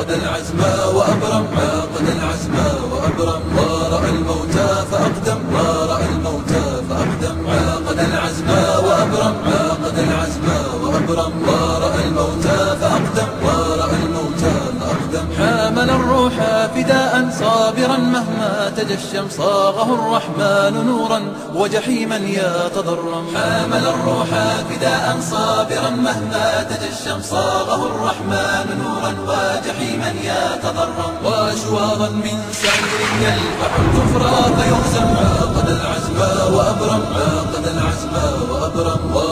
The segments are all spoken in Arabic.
عاقد العزم وأبرم عاقد العزم وأبرم. ورأى الموتى فأقدم ورأى الموتى فأقدم. عاقد العزم وأبرم عاقد العزم وأبرم. حامل الروح فداء صابرا مهما تجشم صاغه الرحمن نورا وجحيما يتضرم حامل الروح فداء صابرا مهما تجشم صاغه الرحمن نورا وجحيما يتضرم وأشواظا من سعير يلفح الكفر فيهزم عاقد العزم وأبرم عاقد العزم وأبرم.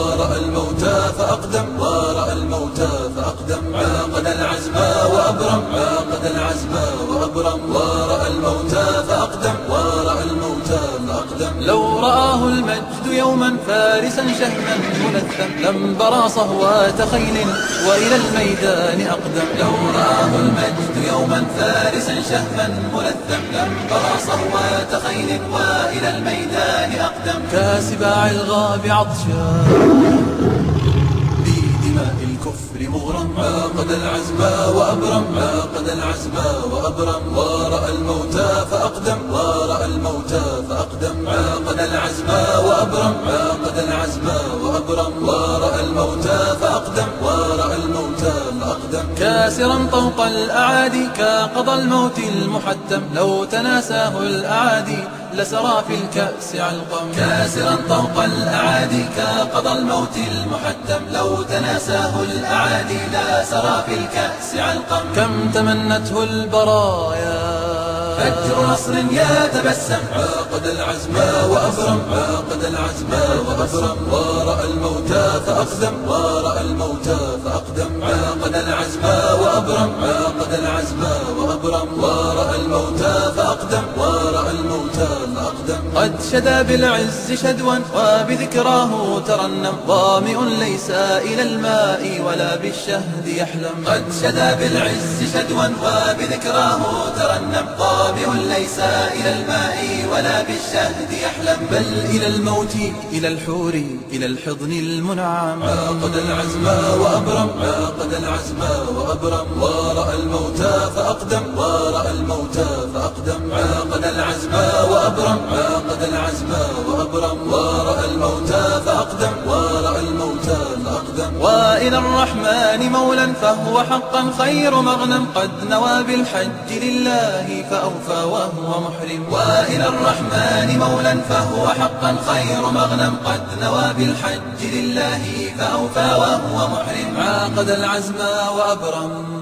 العزم وأبرم ورأى الموتى فأقدم ورأى الموتى فأقدم. لو رآه المجد يوما فارسا شهما ملثم لم برى صهوات خيل وإلى الميدان أقدم. لو رآه المجد يوما فارسا شهما ملثم لم برى صهوات خيل وإلى الميدان أقدم. كاسباع الغاب عطشا الكفر مغرم عاقد العزم وأبرم. عاقد العزم وأبرم. ورأى الموتى فأقدم. ورأى الموتى فأقدم. عاقد العزم وأبرم. عاقد العزم وأبرم. ورأى الموتى فأقدم. ورأى الموتى كاسرا طوق الأعادي كقضى الموت المحتم. لو تناساه الأعادي لسرى في الكأس علقم. كاسرا طوق الأعادي كقضى الموت المحتم. لو تناساه الأعادي لسرى في الكأس علقم. كم تمنته البرايا فجر نصر يتبسم عاقد العزم وأبرم. عاقد العزم وأبرم. ورأى الموتى فأقدم. ورأى الموتى فأقدم. عاقد العزم وأبرم. عاقد العزم وأبرم. ورأى الموتى فأقدم. ورأى الموتى فأقدم. قد شدا بالعز شدوا وبذكراه ترنم. ظامئ ليس إلى الماء ولا بالشهد يحلم. قد شدا بالعز شدوا وبذكراه ترنم. ظامئ ليس إلى الماء ولا بالشهد يحلم بل إلى الموت إلى الحور إلى الحضن المنعم. عاقد العزم وأبرم عاقد العزم وأبرم. ورأى الموتى فأقدم ورأى الموتى فأقدم. عاقد العزم وأبرم عاقد العزم وأبرم. ورأى الموتى فأقدم ورأى الموتى وإلى الرحمن مولا فهو حقا خير مغنم قد نوى بالحج لله فأوفى وهو محرم. وإلى الرحمن مولا فهو حقا خير مغنم قد نوى بالحج لله فأوفى وهو محرم. عاقد العزم وأبرم.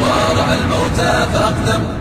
ورأى الموتى فأقدم.